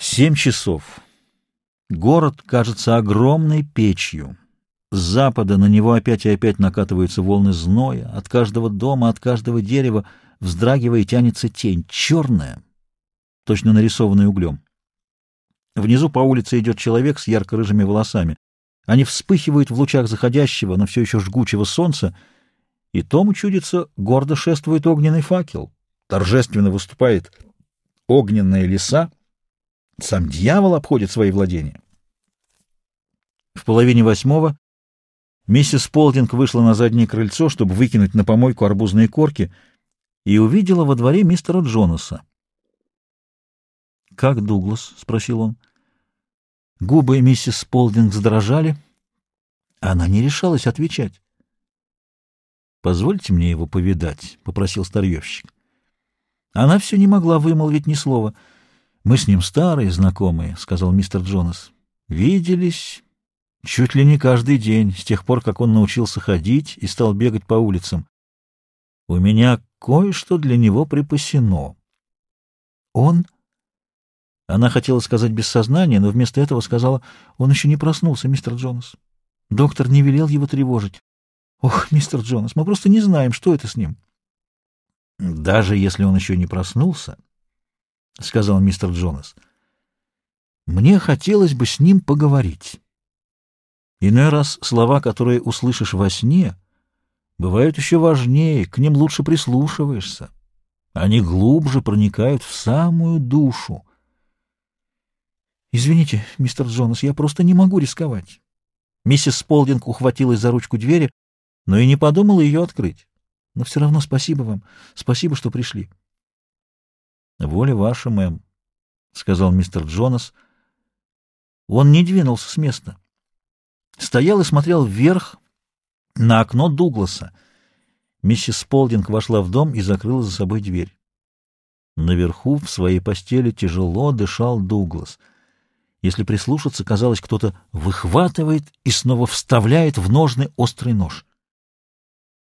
Семь часов. Город кажется огромной печью. С запада на него опять и опять накатываются волны зноя. От каждого дома, от каждого дерева, вздрагивая, тянется тень, черная, точно нарисованная углем. Внизу по улице идет человек с ярко-рыжими волосами. Они вспыхивают в лучах заходящего, но все еще жгучего солнца, и тому чудится, гордо шествует огненный факел. Торжественно выступает огненная леса, сам дьявол обходит свои владения. В половине восьмого миссис Полдинг вышла на заднее крыльцо, чтобы выкинуть на помойку арбузные корки, и увидела во дворе мистера Джонаса. «Как Дуглас?» — спросил он. Губы миссис Полдинг задрожали. Она не решалась отвечать. «Позвольте мне его повидать», — попросил старьевщик. Она все не могла вымолвить ни слова — мы с ним старые знакомые, — сказал мистер Джонас. Виделись чуть ли не каждый день, с тех пор, как он научился ходить и стал бегать по улицам. У меня кое-что для него припасено. Он... Она хотела сказать без сознания, но вместо этого сказала, он еще не проснулся, мистер Джонас. Доктор не велел его тревожить. Ох, мистер Джонас, мы просто не знаем, что это с ним. Даже если он еще не проснулся, — сказал мистер Джонас. «Мне хотелось бы с ним поговорить. Иной раз слова, которые услышишь во сне, бывают еще важнее, к ним лучше прислушиваешься. Они глубже проникают в самую душу. «Извините, мистер Джонас, я просто не могу рисковать». Миссис Сполдинг ухватилась за ручку двери, но и не подумала ее открыть. «Но все равно спасибо вам. Спасибо, что пришли». — Воля ваша, мэм, — сказал мистер Джонас. Он не двинулся с места. Стоял и смотрел вверх на окно Дугласа. Миссис Сполдинг вошла в дом и закрыла за собой дверь. Наверху, в своей постели, тяжело дышал Дуглас. Если прислушаться, казалось, кто-то выхватывает и снова вставляет в ножны острый нож —